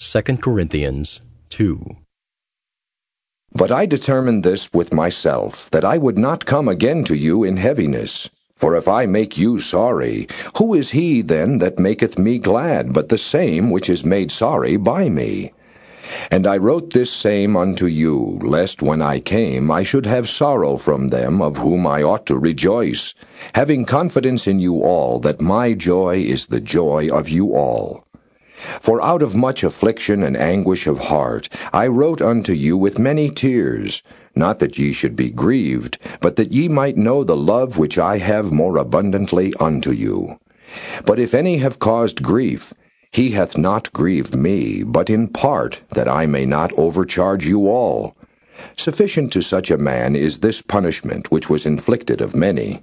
2 Corinthians 2. But I determined this with myself, that I would not come again to you in heaviness. For if I make you sorry, who is he then that maketh me glad, but the same which is made sorry by me? And I wrote this same unto you, lest when I came I should have sorrow from them of whom I ought to rejoice, having confidence in you all that my joy is the joy of you all. For out of much affliction and anguish of heart I wrote unto you with many tears, not that ye should be grieved, but that ye might know the love which I have more abundantly unto you. But if any have caused grief, he hath not grieved me, but in part, that I may not overcharge you all. Sufficient to such a man is this punishment which was inflicted of many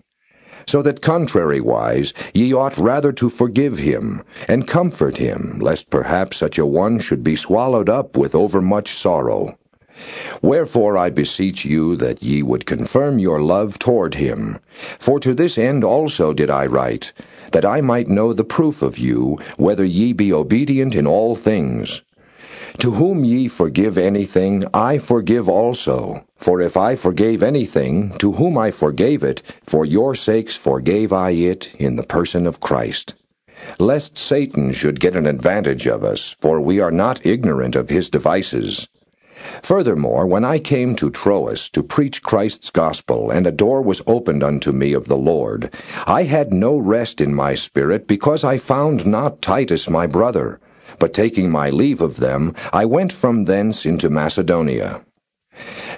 so that contrariwise ye ought rather to forgive him, and comfort him, lest perhaps such a one should be swallowed up with overmuch sorrow. Wherefore I beseech you that ye would confirm your love toward him. For to this end also did I write, that I might know the proof of you, whether ye be obedient in all things. To whom ye forgive anything, I forgive also. For if I forgave anything, to whom I forgave it, for your sakes forgave I it in the person of Christ. Lest Satan should get an advantage of us, for we are not ignorant of his devices. Furthermore, when I came to Troas to preach Christ's gospel, and a door was opened unto me of the Lord, I had no rest in my spirit, because I found not Titus my brother. But taking my leave of them, I went from thence into Macedonia.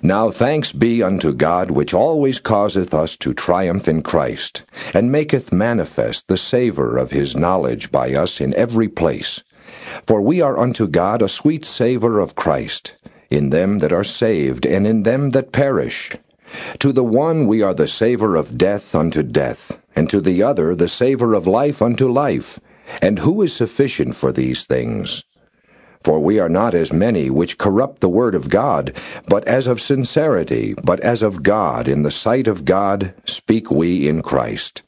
Now thanks be unto God, which always causeth us to triumph in Christ, and maketh manifest the savour of his knowledge by us in every place. For we are unto God a sweet savour of Christ, in them that are saved, and in them that perish. To the one we are the savour of death unto death, and to the other the savour of life unto life. And who is sufficient for these things? For we are not as many which corrupt the word of God, but as of sincerity, but as of God, in the sight of God, speak we in Christ.